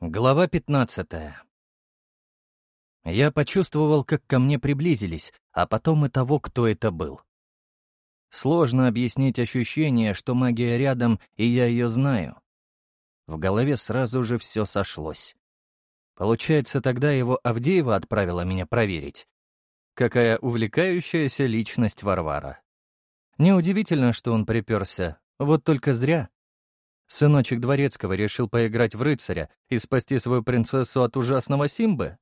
Глава 15 Я почувствовал, как ко мне приблизились, а потом и того, кто это был. Сложно объяснить ощущение, что магия рядом, и я ее знаю. В голове сразу же все сошлось. Получается, тогда его Авдеева отправила меня проверить. Какая увлекающаяся личность Варвара. Неудивительно, что он приперся, вот только зря. Сыночек Дворецкого решил поиграть в рыцаря и спасти свою принцессу от ужасного Симбы?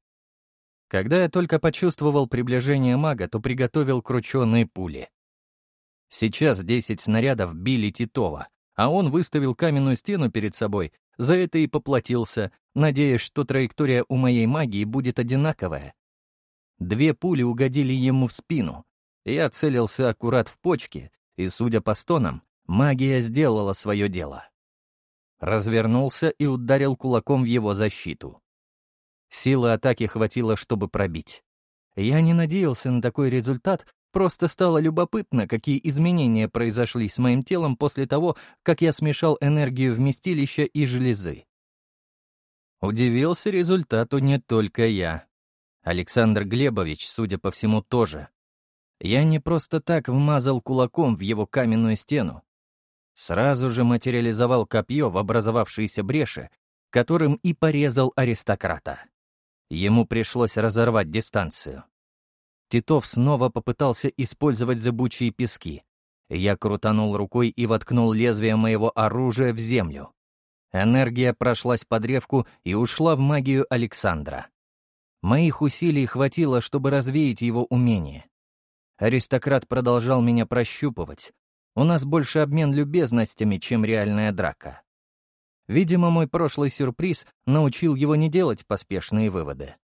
Когда я только почувствовал приближение мага, то приготовил крученные пули. Сейчас десять снарядов били Титова, а он выставил каменную стену перед собой, за это и поплатился, надеясь, что траектория у моей магии будет одинаковая. Две пули угодили ему в спину. Я целился аккурат в почки, и, судя по стонам, магия сделала свое дело развернулся и ударил кулаком в его защиту. Силы атаки хватило, чтобы пробить. Я не надеялся на такой результат, просто стало любопытно, какие изменения произошли с моим телом после того, как я смешал энергию вместилища и железы. Удивился результату не только я. Александр Глебович, судя по всему, тоже. Я не просто так вмазал кулаком в его каменную стену, Сразу же материализовал копье в образовавшейся бреши, которым и порезал аристократа. Ему пришлось разорвать дистанцию. Титов снова попытался использовать зыбучие пески. Я крутанул рукой и воткнул лезвие моего оружия в землю. Энергия прошлась по древку и ушла в магию Александра. Моих усилий хватило, чтобы развеять его умение. Аристократ продолжал меня прощупывать, у нас больше обмен любезностями, чем реальная драка. Видимо, мой прошлый сюрприз научил его не делать поспешные выводы.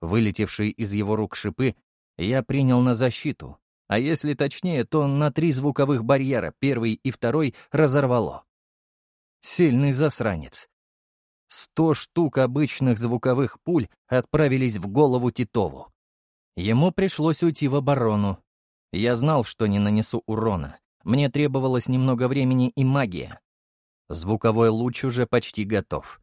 Вылетевшие из его рук шипы я принял на защиту, а если точнее, то на три звуковых барьера, первый и второй, разорвало. Сильный засранец. Сто штук обычных звуковых пуль отправились в голову Титову. Ему пришлось уйти в оборону. Я знал, что не нанесу урона, мне требовалось немного времени и магия. Звуковой луч уже почти готов.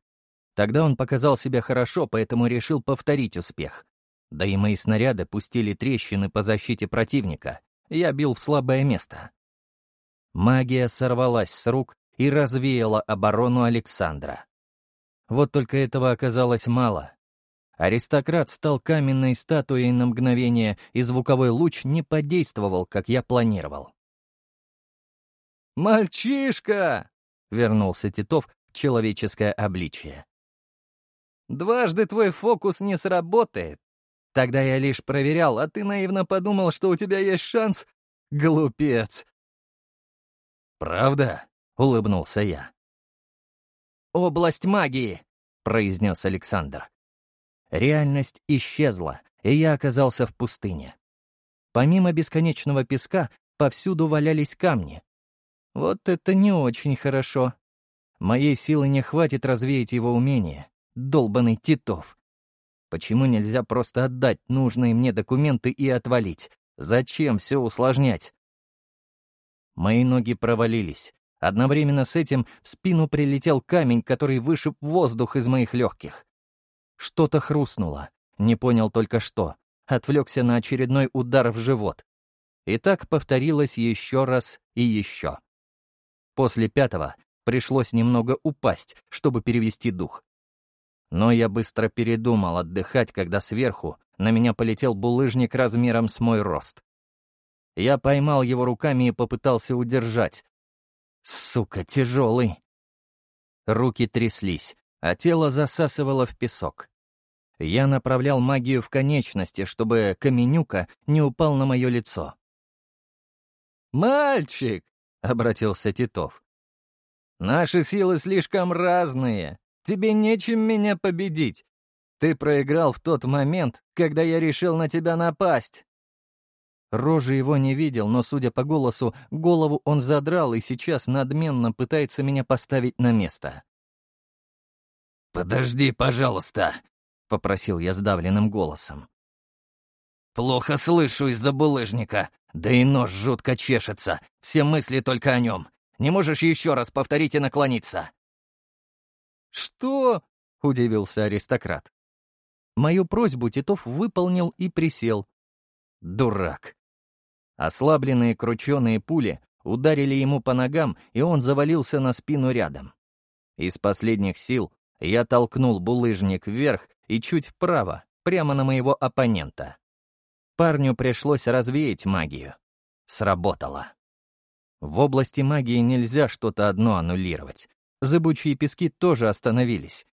Тогда он показал себя хорошо, поэтому решил повторить успех. Да и мои снаряды пустили трещины по защите противника. Я бил в слабое место. Магия сорвалась с рук и развеяла оборону Александра. Вот только этого оказалось мало. Аристократ стал каменной статуей на мгновение, и звуковой луч не подействовал, как я планировал. «Мальчишка!» — вернулся Титов в человеческое обличие. «Дважды твой фокус не сработает. Тогда я лишь проверял, а ты наивно подумал, что у тебя есть шанс? Глупец!» «Правда?» — улыбнулся я. «Область магии!» — произнес Александр. Реальность исчезла, и я оказался в пустыне. Помимо бесконечного песка, повсюду валялись камни, вот это не очень хорошо. Моей силы не хватит развеять его умение. Долбанный Титов. Почему нельзя просто отдать нужные мне документы и отвалить? Зачем все усложнять? Мои ноги провалились. Одновременно с этим в спину прилетел камень, который вышиб воздух из моих легких. Что-то хрустнуло. Не понял только что. Отвлекся на очередной удар в живот. И так повторилось еще раз и еще. После пятого пришлось немного упасть, чтобы перевести дух. Но я быстро передумал отдыхать, когда сверху на меня полетел булыжник размером с мой рост. Я поймал его руками и попытался удержать. Сука, тяжелый. Руки тряслись, а тело засасывало в песок. Я направлял магию в конечности, чтобы Каменюка не упал на мое лицо. «Мальчик!» — обратился Титов. «Наши силы слишком разные. Тебе нечем меня победить. Ты проиграл в тот момент, когда я решил на тебя напасть». Рожи его не видел, но, судя по голосу, голову он задрал и сейчас надменно пытается меня поставить на место. «Подожди, пожалуйста», — попросил я сдавленным голосом. «Плохо слышу из-за булыжника. Да и нож жутко чешется, все мысли только о нем. Не можешь еще раз повторить и наклониться?» «Что?» — удивился аристократ. Мою просьбу Титов выполнил и присел. Дурак. Ослабленные крученые пули ударили ему по ногам, и он завалился на спину рядом. Из последних сил я толкнул булыжник вверх и чуть вправо, прямо на моего оппонента. Парню пришлось развеять магию. Сработало. В области магии нельзя что-то одно аннулировать. Зыбучие пески тоже остановились.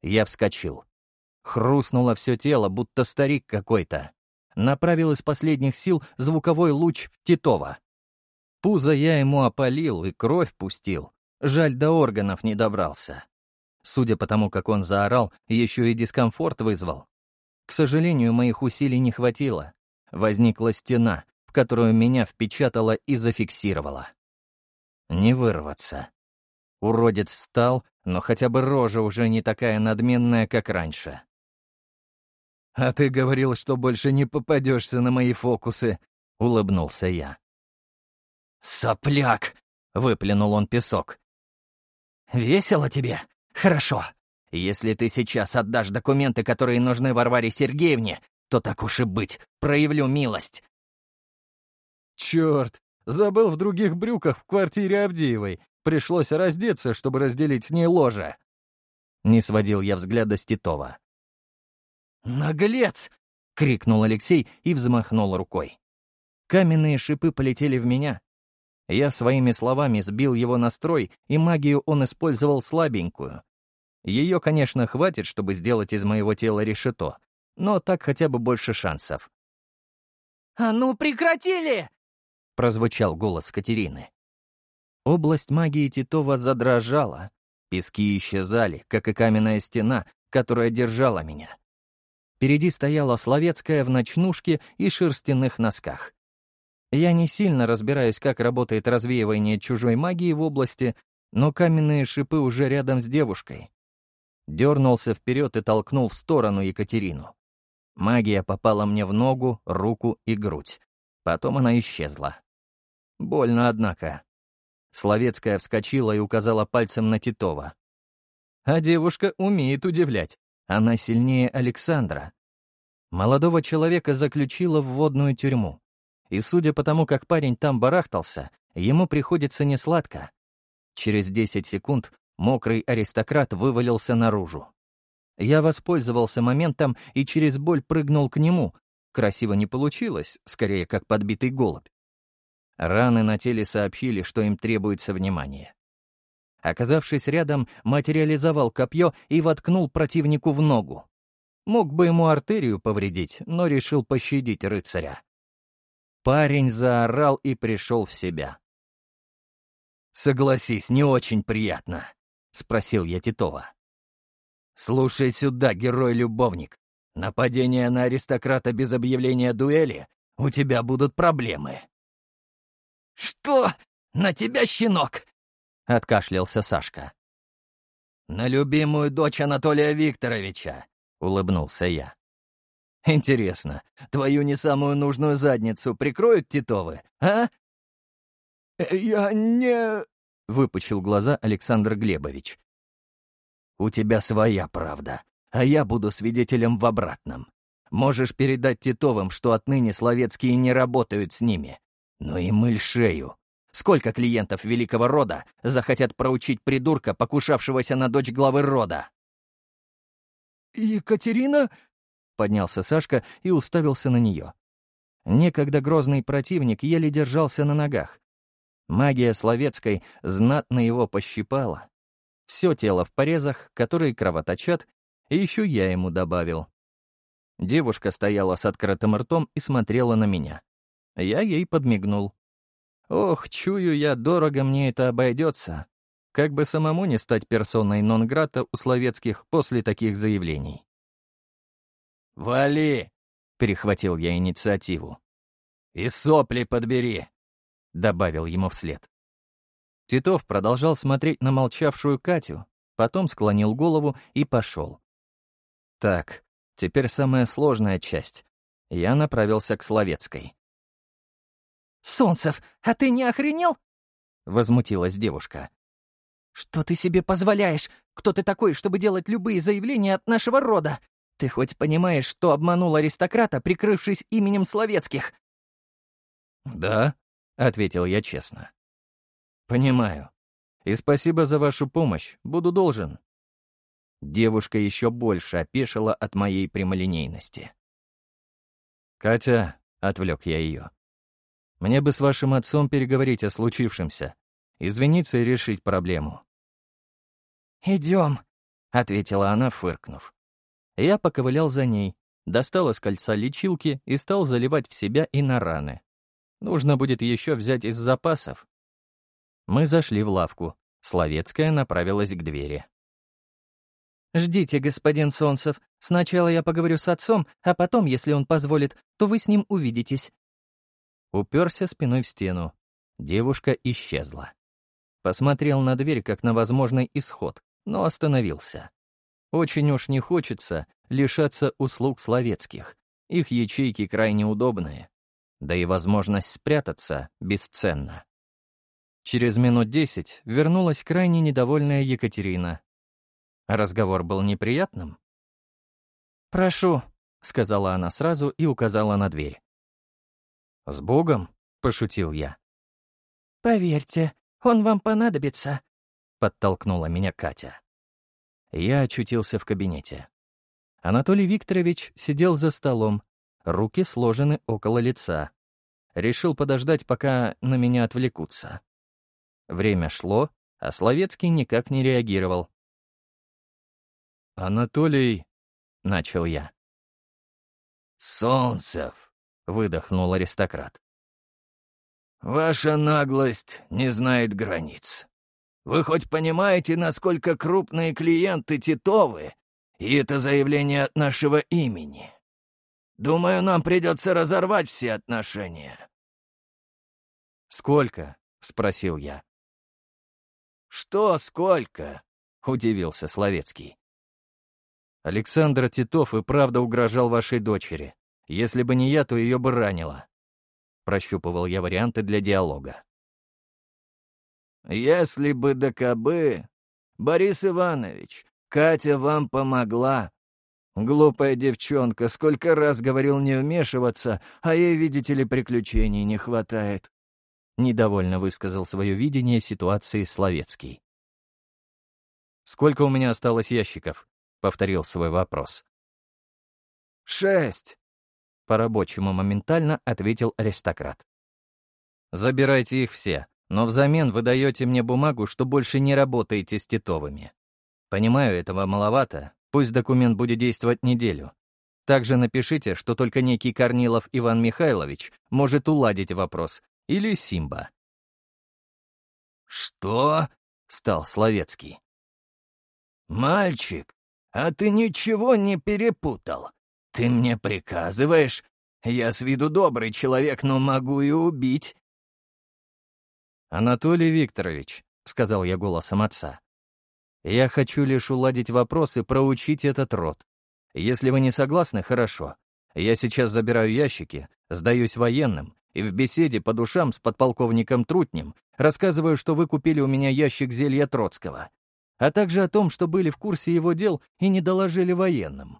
Я вскочил. Хрустнуло все тело, будто старик какой-то. Направил из последних сил звуковой луч в Титова. Пузо я ему опалил и кровь пустил. Жаль, до органов не добрался. Судя по тому, как он заорал, еще и дискомфорт вызвал. К сожалению, моих усилий не хватило. Возникла стена, в которую меня впечатала и зафиксировала. Не вырваться. Уродец встал, но хотя бы рожа уже не такая надменная, как раньше. «А ты говорил, что больше не попадешься на мои фокусы», — улыбнулся я. «Сопляк!» — выплюнул он песок. «Весело тебе? Хорошо. Если ты сейчас отдашь документы, которые нужны Варваре Сергеевне, то так уж и быть, проявлю милость». «Черт, забыл в других брюках в квартире Авдеевой. Пришлось раздеться, чтобы разделить с ней ложе». Не сводил я взгляда с Титова. «Наглец!» — крикнул Алексей и взмахнул рукой. Каменные шипы полетели в меня. Я своими словами сбил его настрой, и магию он использовал слабенькую. Ее, конечно, хватит, чтобы сделать из моего тела решето, но так хотя бы больше шансов. «А ну прекратили!» — прозвучал голос Катерины. Область магии Титова задрожала. Пески исчезали, как и каменная стена, которая держала меня. Впереди стояла Словецкая в ночнушке и шерстяных носках. Я не сильно разбираюсь, как работает развеивание чужой магии в области, но каменные шипы уже рядом с девушкой. Дернулся вперед и толкнул в сторону Екатерину. Магия попала мне в ногу, руку и грудь. Потом она исчезла. Больно, однако. Словецкая вскочила и указала пальцем на Титова. А девушка умеет удивлять. Она сильнее Александра. Молодого человека заключила в водную тюрьму. И судя по тому, как парень там барахтался, ему приходится несладко. Через 10 секунд мокрый аристократ вывалился наружу. Я воспользовался моментом и через боль прыгнул к нему. Красиво не получилось, скорее как подбитый голубь. Раны на теле сообщили, что им требуется внимание. Оказавшись рядом, материализовал копье и воткнул противнику в ногу. Мог бы ему артерию повредить, но решил пощадить рыцаря. Парень заорал и пришел в себя. «Согласись, не очень приятно», — спросил я Титова. «Слушай сюда, герой-любовник. Нападение на аристократа без объявления дуэли — у тебя будут проблемы». «Что? На тебя, щенок? — откашлялся Сашка. «На любимую дочь Анатолия Викторовича», — улыбнулся я. «Интересно, твою не самую нужную задницу прикроют Титовы, а?» «Э, «Я не...» — выпучил глаза Александр Глебович. «У тебя своя правда, а я буду свидетелем в обратном. Можешь передать Титовым, что отныне словецкие не работают с ними. Но и мыль шею. Сколько клиентов великого рода захотят проучить придурка, покушавшегося на дочь главы рода? «Екатерина?» — поднялся Сашка и уставился на нее. Некогда грозный противник еле держался на ногах. Магия Словецкой знатно его пощипала. Все тело в порезах, которые кровоточат, и еще я ему добавил. Девушка стояла с открытым ртом и смотрела на меня. Я ей подмигнул. Ох, чую я, дорого мне это обойдется. Как бы самому не стать персоной нон-грата у словецких после таких заявлений. «Вали!» — перехватил я инициативу. «И сопли подбери!» — добавил ему вслед. Титов продолжал смотреть на молчавшую Катю, потом склонил голову и пошел. Так, теперь самая сложная часть. Я направился к Словецкой. «Солнцев, а ты не охренел?» — возмутилась девушка. «Что ты себе позволяешь? Кто ты такой, чтобы делать любые заявления от нашего рода? Ты хоть понимаешь, что обманул аристократа, прикрывшись именем Словецких?» «Да», — ответил я честно. «Понимаю. И спасибо за вашу помощь. Буду должен». Девушка еще больше опешила от моей прямолинейности. «Катя», — отвлек я ее, — «мне бы с вашим отцом переговорить о случившемся, извиниться и решить проблему». «Идем», — ответила она, фыркнув. Я поковылял за ней, достал из кольца лечилки и стал заливать в себя и на раны. Нужно будет еще взять из запасов. Мы зашли в лавку. Словецкая направилась к двери. «Ждите, господин Солнцев. Сначала я поговорю с отцом, а потом, если он позволит, то вы с ним увидитесь». Уперся спиной в стену. Девушка исчезла. Посмотрел на дверь, как на возможный исход, но остановился. Очень уж не хочется лишаться услуг словецких. Их ячейки крайне удобные. Да и возможность спрятаться бесценна. Через минут десять вернулась крайне недовольная Екатерина. Разговор был неприятным? «Прошу», — сказала она сразу и указала на дверь. «С Богом?» — пошутил я. «Поверьте, он вам понадобится», — подтолкнула меня Катя. Я очутился в кабинете. Анатолий Викторович сидел за столом, руки сложены около лица. Решил подождать, пока на меня отвлекутся. Время шло, а Словецкий никак не реагировал. «Анатолий...» — начал я. «Солнцев», — выдохнул аристократ. «Ваша наглость не знает границ. Вы хоть понимаете, насколько крупные клиенты Титовы, и это заявление от нашего имени? Думаю, нам придется разорвать все отношения». «Сколько?» — спросил я. «Что сколько?» — удивился Словецкий. «Александр Титов и правда угрожал вашей дочери. Если бы не я, то ее бы ранило». Прощупывал я варианты для диалога. Если бы да кабы... Борис Иванович, Катя вам помогла. Глупая девчонка, сколько раз говорил не вмешиваться, а ей, видите ли, приключений не хватает. Недовольно высказал свое видение ситуации Словецкий. «Сколько у меня осталось ящиков?» — повторил свой вопрос. «Шесть», — по-рабочему моментально ответил аристократ. «Забирайте их все. Но взамен вы даете мне бумагу, что больше не работаете с Титовыми. Понимаю, этого маловато, пусть документ будет действовать неделю. Также напишите, что только некий Корнилов Иван Михайлович может уладить вопрос, или Симба. «Что?» — стал Словецкий. «Мальчик, а ты ничего не перепутал? Ты мне приказываешь? Я с виду добрый человек, но могу и убить. «Анатолий Викторович», — сказал я голосом отца, — «я хочу лишь уладить вопрос и проучить этот род. Если вы не согласны, хорошо. Я сейчас забираю ящики, сдаюсь военным, и в беседе по душам с подполковником Трутнем рассказываю, что вы купили у меня ящик зелья Троцкого, а также о том, что были в курсе его дел и не доложили военным».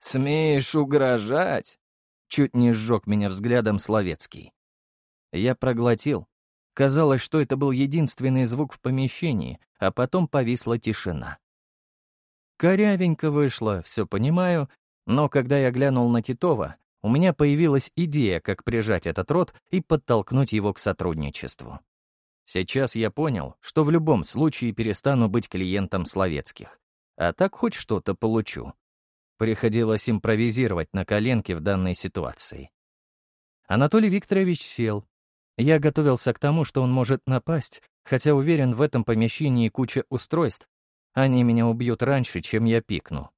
«Смеешь угрожать?» — чуть не сжег меня взглядом Словецкий. Я проглотил, Казалось, что это был единственный звук в помещении, а потом повисла тишина. Корявенько вышло, все понимаю, но когда я глянул на Титова, у меня появилась идея, как прижать этот род и подтолкнуть его к сотрудничеству. Сейчас я понял, что в любом случае перестану быть клиентом Словецких, а так хоть что-то получу. Приходилось импровизировать на коленке в данной ситуации. Анатолий Викторович сел, я готовился к тому, что он может напасть, хотя уверен, в этом помещении куча устройств. Они меня убьют раньше, чем я пикну.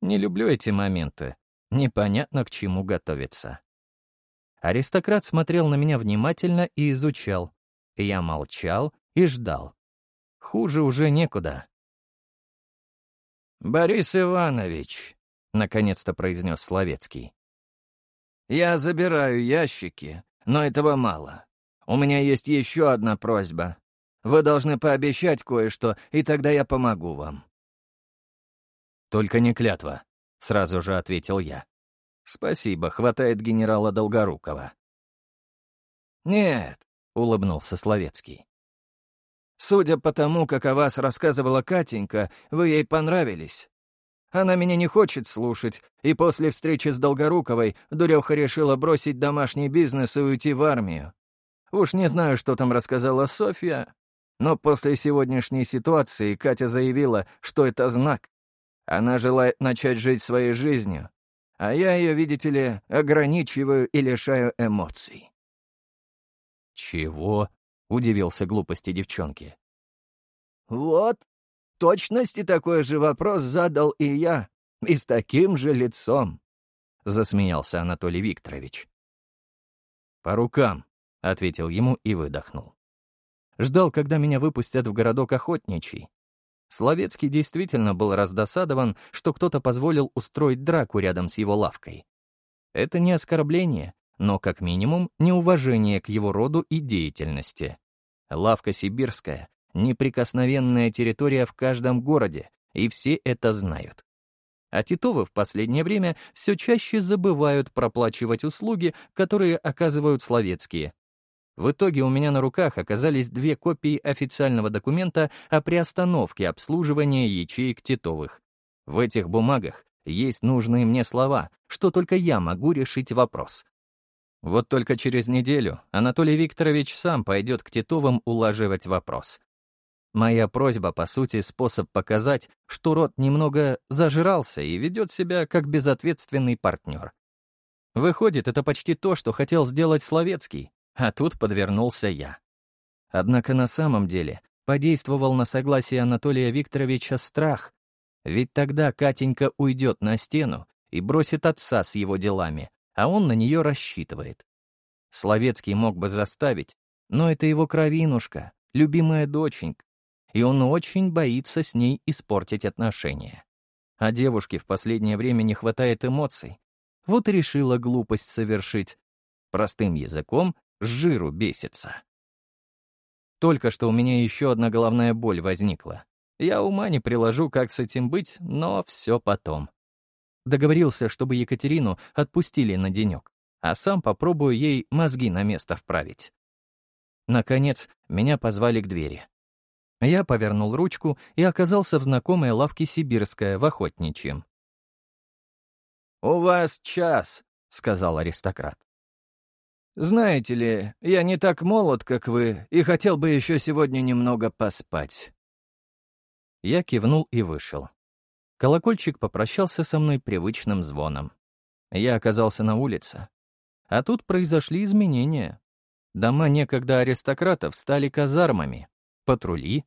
Не люблю эти моменты. Непонятно, к чему готовиться. Аристократ смотрел на меня внимательно и изучал. Я молчал и ждал. Хуже уже некуда. «Борис Иванович», — наконец-то произнес Словецкий, — «я забираю ящики, но этого мало. У меня есть еще одна просьба. Вы должны пообещать кое-что, и тогда я помогу вам». «Только не клятва», — сразу же ответил я. «Спасибо, хватает генерала Долгорукова». «Нет», — улыбнулся Словецкий. «Судя по тому, как о вас рассказывала Катенька, вы ей понравились. Она меня не хочет слушать, и после встречи с Долгоруковой Дуреха решила бросить домашний бизнес и уйти в армию. Уж не знаю, что там рассказала Софья, но после сегодняшней ситуации Катя заявила, что это знак. Она желает начать жить своей жизнью, а я ее, видите ли, ограничиваю и лишаю эмоций. «Чего?» — удивился глупости девчонки. «Вот, точности такой же вопрос задал и я, и с таким же лицом», — засмеялся Анатолий Викторович. «По рукам», — ответил ему и выдохнул. Ждал, когда меня выпустят в городок Охотничий. Словецкий действительно был раздосадован, что кто-то позволил устроить драку рядом с его лавкой. Это не оскорбление, но, как минимум, неуважение к его роду и деятельности. Лавка сибирская — неприкосновенная территория в каждом городе, и все это знают. А Титовы в последнее время все чаще забывают проплачивать услуги, которые оказывают словецкие, в итоге у меня на руках оказались две копии официального документа о приостановке обслуживания ячеек Титовых. В этих бумагах есть нужные мне слова, что только я могу решить вопрос. Вот только через неделю Анатолий Викторович сам пойдет к Титовым улаживать вопрос. Моя просьба, по сути, способ показать, что род немного зажирался и ведет себя как безответственный партнер. Выходит, это почти то, что хотел сделать Словецкий, а тут подвернулся я. Однако на самом деле подействовал на согласие Анатолия Викторовича страх, ведь тогда Катенька уйдет на стену и бросит отца с его делами, а он на нее рассчитывает. Словецкий мог бы заставить, но это его кровинушка, любимая доченька, и он очень боится с ней испортить отношения. А девушке в последнее время не хватает эмоций. Вот и решила глупость совершить. Простым языком с жиру бесится. Только что у меня еще одна головная боль возникла. Я ума не приложу, как с этим быть, но все потом. Договорился, чтобы Екатерину отпустили на денек, а сам попробую ей мозги на место вправить. Наконец, меня позвали к двери. Я повернул ручку и оказался в знакомой лавке «Сибирская» в Охотничьем. «У вас час», — сказал аристократ. «Знаете ли, я не так молод, как вы, и хотел бы еще сегодня немного поспать». Я кивнул и вышел. Колокольчик попрощался со мной привычным звоном. Я оказался на улице. А тут произошли изменения. Дома некогда аристократов стали казармами, патрули.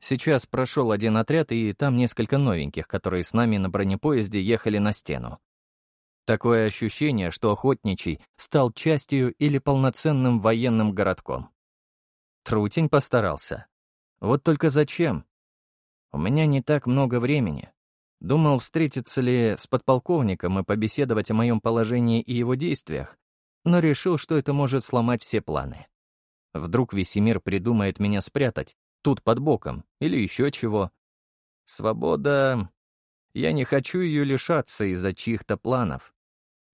Сейчас прошел один отряд, и там несколько новеньких, которые с нами на бронепоезде ехали на стену. Такое ощущение, что Охотничий стал частью или полноценным военным городком. Трутень постарался. Вот только зачем? У меня не так много времени. Думал, встретиться ли с подполковником и побеседовать о моем положении и его действиях, но решил, что это может сломать все планы. Вдруг Весемир придумает меня спрятать, тут под боком, или еще чего. Свобода... Я не хочу ее лишаться из-за чьих-то планов.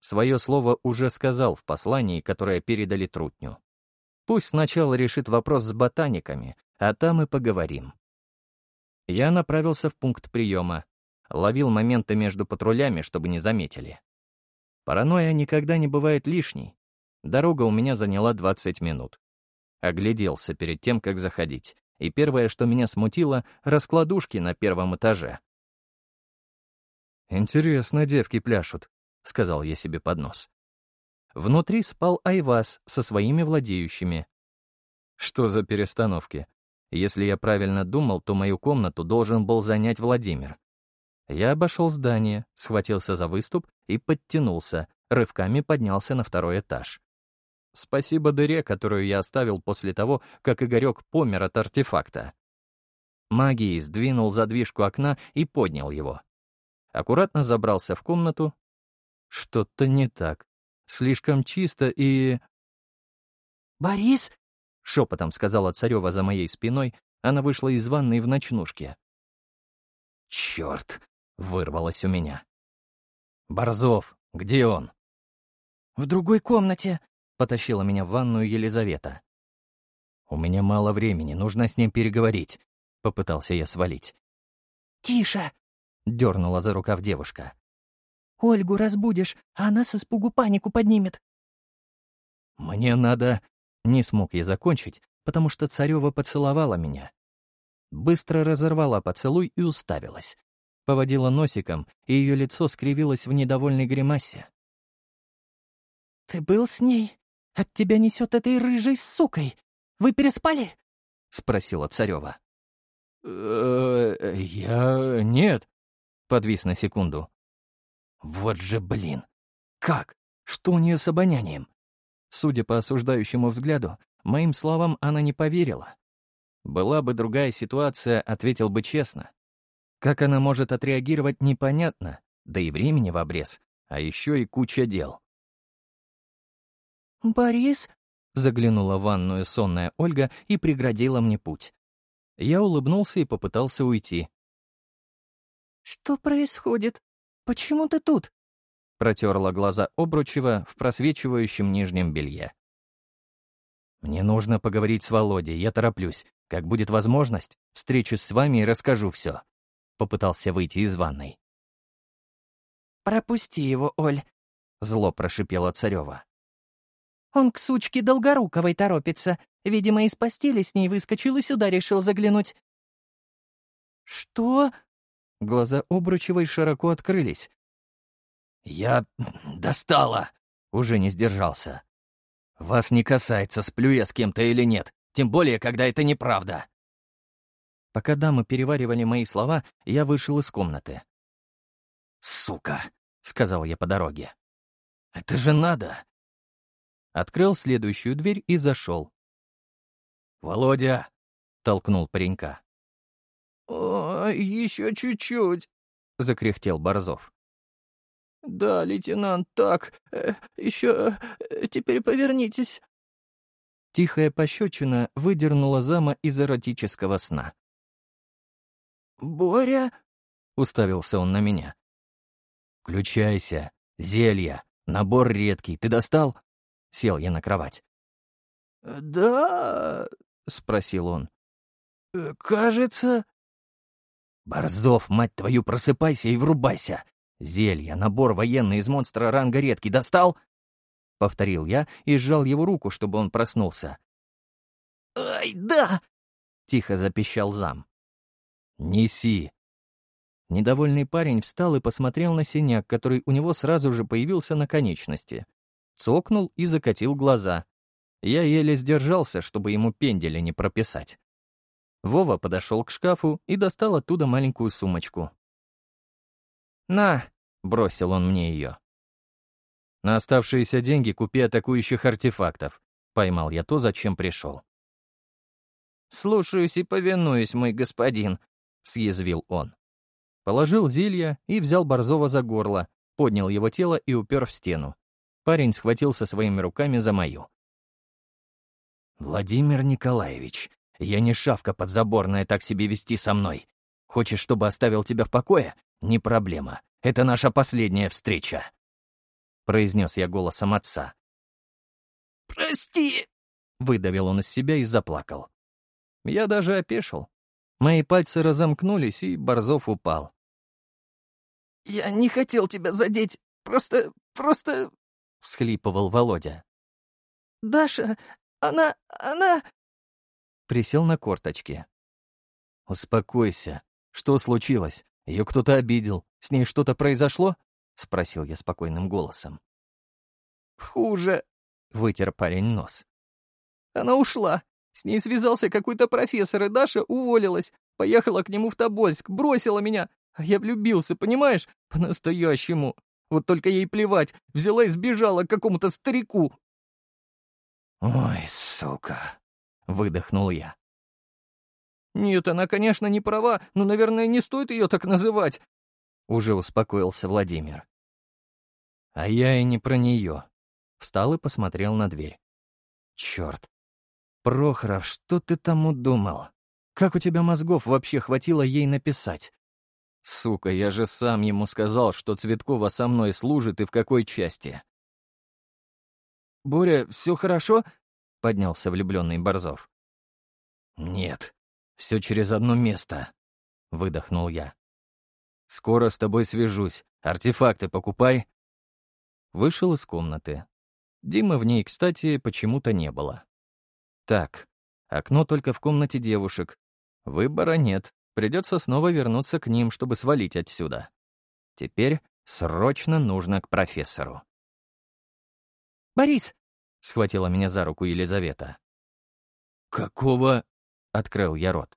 Свое слово уже сказал в послании, которое передали Трутню. Пусть сначала решит вопрос с ботаниками, а там и поговорим. Я направился в пункт приема, ловил моменты между патрулями, чтобы не заметили. Паранойя никогда не бывает лишней. Дорога у меня заняла 20 минут. Огляделся перед тем, как заходить, и первое, что меня смутило — раскладушки на первом этаже. «Интересно, девки пляшут», — сказал я себе под нос. Внутри спал Айвас со своими владеющими. Что за перестановки? Если я правильно думал, то мою комнату должен был занять Владимир. Я обошел здание, схватился за выступ и подтянулся, рывками поднялся на второй этаж. Спасибо дыре, которую я оставил после того, как Игорек помер от артефакта. Магией сдвинул задвижку окна и поднял его аккуратно забрался в комнату. Что-то не так. Слишком чисто и... «Борис, шепотом сказала Царева за моей спиной, она вышла из ванной в ночнушке. «Черт!» — вырвалось у меня. «Борзов, где он?» «В другой комнате», — потащила меня в ванную Елизавета. «У меня мало времени, нужно с ним переговорить», — попытался я свалить. «Тише!» — дернула за рукав девушка. «Ольгу разбудишь, а она с испугу панику поднимет». «Мне надо...» — не смог я закончить, потому что Царева поцеловала меня. Быстро разорвала поцелуй и уставилась. Поводила носиком, и ее лицо скривилось в недовольной гримасе. «Ты был с ней? От тебя несет этой рыжей сукой. Вы переспали?» — спросила Царева. «Э, «Я... нет», — подвис на секунду. «Вот же блин! Как? Что у нее с обонянием?» Судя по осуждающему взгляду, моим словам она не поверила. Была бы другая ситуация, ответил бы честно. Как она может отреагировать, непонятно, да и времени в обрез, а еще и куча дел. «Борис?» — заглянула в ванную сонная Ольга и преградила мне путь. Я улыбнулся и попытался уйти. «Что происходит? Почему ты тут?» Протерла глаза Обручева в просвечивающем нижнем белье. «Мне нужно поговорить с Володей, я тороплюсь. Как будет возможность, встречусь с вами и расскажу все». Попытался выйти из ванной. «Пропусти его, Оль», — зло прошипела Царева. «Он к сучке Долгоруковой торопится. Видимо, из постели с ней выскочил и сюда решил заглянуть». «Что?» Глаза Обручевой широко открылись. «Я... достала!» — уже не сдержался. «Вас не касается, сплю я с кем-то или нет, тем более, когда это неправда». Пока дамы переваривали мои слова, я вышел из комнаты. «Сука!» — сказал я по дороге. «Это же надо!» Открыл следующую дверь и зашел. «Володя!» — толкнул паренька. «О, еще чуть-чуть!» — закряхтел Борзов. «Да, лейтенант, так, э, еще... Э, теперь повернитесь». Тихая пощечина выдернула зама из эротического сна. «Боря?» — уставился он на меня. «Включайся. Зелья. Набор редкий. Ты достал?» Сел я на кровать. «Да...» — спросил он. «Э, «Кажется...» «Борзов, мать твою, просыпайся и врубайся! Зелья, набор военный из монстра ранга редкий достал?» — повторил я и сжал его руку, чтобы он проснулся. «Ай, да!» — тихо запищал зам. «Неси!» Недовольный парень встал и посмотрел на синяк, который у него сразу же появился на конечности. Цокнул и закатил глаза. Я еле сдержался, чтобы ему пенделя не прописать. Вова подошел к шкафу и достал оттуда маленькую сумочку. «На!» — бросил он мне ее. «На оставшиеся деньги купи атакующих артефактов», — поймал я то, зачем пришел. «Слушаюсь и повинуюсь, мой господин», — съязвил он. Положил зелья и взял Борзова за горло, поднял его тело и упер в стену. Парень схватился своими руками за мою. «Владимир Николаевич, я не шавка подзаборная так себе вести со мной. Хочешь, чтобы оставил тебя в покое? Не проблема. Это наша последняя встреча. Произнес я голосом отца. «Прости!» — выдавил он из себя и заплакал. Я даже опешил. Мои пальцы разомкнулись, и Борзов упал. «Я не хотел тебя задеть. Просто... просто...» — всхлипывал Володя. «Даша, она... она...» Присел на корточки. «Успокойся. Что случилось? Ее кто-то обидел. С ней что-то произошло?» — спросил я спокойным голосом. «Хуже», — вытер парень нос. «Она ушла. С ней связался какой-то профессор, и Даша уволилась. Поехала к нему в Тобольск, бросила меня. А я влюбился, понимаешь? По-настоящему. Вот только ей плевать. Взяла и сбежала к какому-то старику». «Ой, сука», — выдохнул я. «Нет, она, конечно, не права, но, наверное, не стоит ее так называть», — уже успокоился Владимир. «А я и не про нее». Встал и посмотрел на дверь. «Черт! Прохоров, что ты там удумал? Как у тебя мозгов вообще хватило ей написать? Сука, я же сам ему сказал, что Цветкова со мной служит и в какой части. «Боря, все хорошо?» — поднялся влюбленный Борзов. «Нет, все через одно место», — выдохнул я. «Скоро с тобой свяжусь. Артефакты покупай». Вышел из комнаты. Димы в ней, кстати, почему-то не было. Так, окно только в комнате девушек. Выбора нет. Придется снова вернуться к ним, чтобы свалить отсюда. Теперь срочно нужно к профессору. «Борис!» — схватила меня за руку Елизавета. «Какого?» — открыл я рот.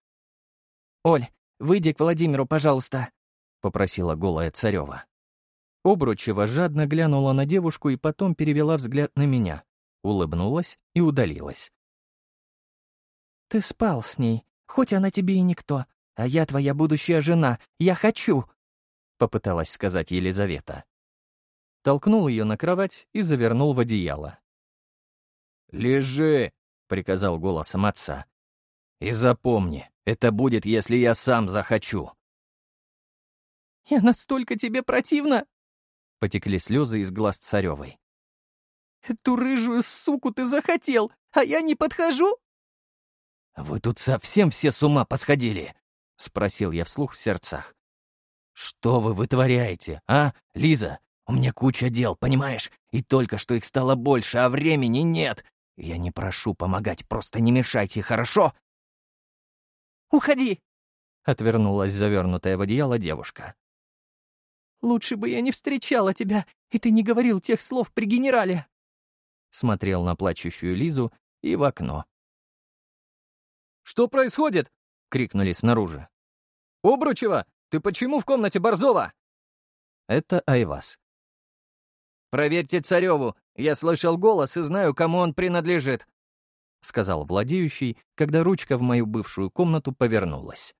«Оль, выйди к Владимиру, пожалуйста», — попросила голая Царева. Обручева жадно глянула на девушку и потом перевела взгляд на меня, улыбнулась и удалилась. «Ты спал с ней, хоть она тебе и никто, а я твоя будущая жена, я хочу!» — попыталась сказать Елизавета. Толкнул ее на кровать и завернул в одеяло. «Лежи!» — приказал голосом отца. «И запомни, это будет, если я сам захочу». «Я настолько тебе противна!» Потекли слезы из глаз Царевой. «Эту рыжую суку ты захотел, а я не подхожу?» «Вы тут совсем все с ума посходили?» — спросил я вслух в сердцах. «Что вы вытворяете, а, Лиза? У меня куча дел, понимаешь? И только что их стало больше, а времени нет. Я не прошу помогать, просто не мешайте, хорошо?» «Уходи!» — отвернулась завернутая в одеяло девушка. «Лучше бы я не встречала тебя, и ты не говорил тех слов при генерале!» Смотрел на плачущую Лизу и в окно. «Что происходит?» — крикнули снаружи. «Обручева, ты почему в комнате Борзова?» Это Айвас. «Проверьте Цареву, я слышал голос и знаю, кому он принадлежит», — сказал владеющий, когда ручка в мою бывшую комнату повернулась.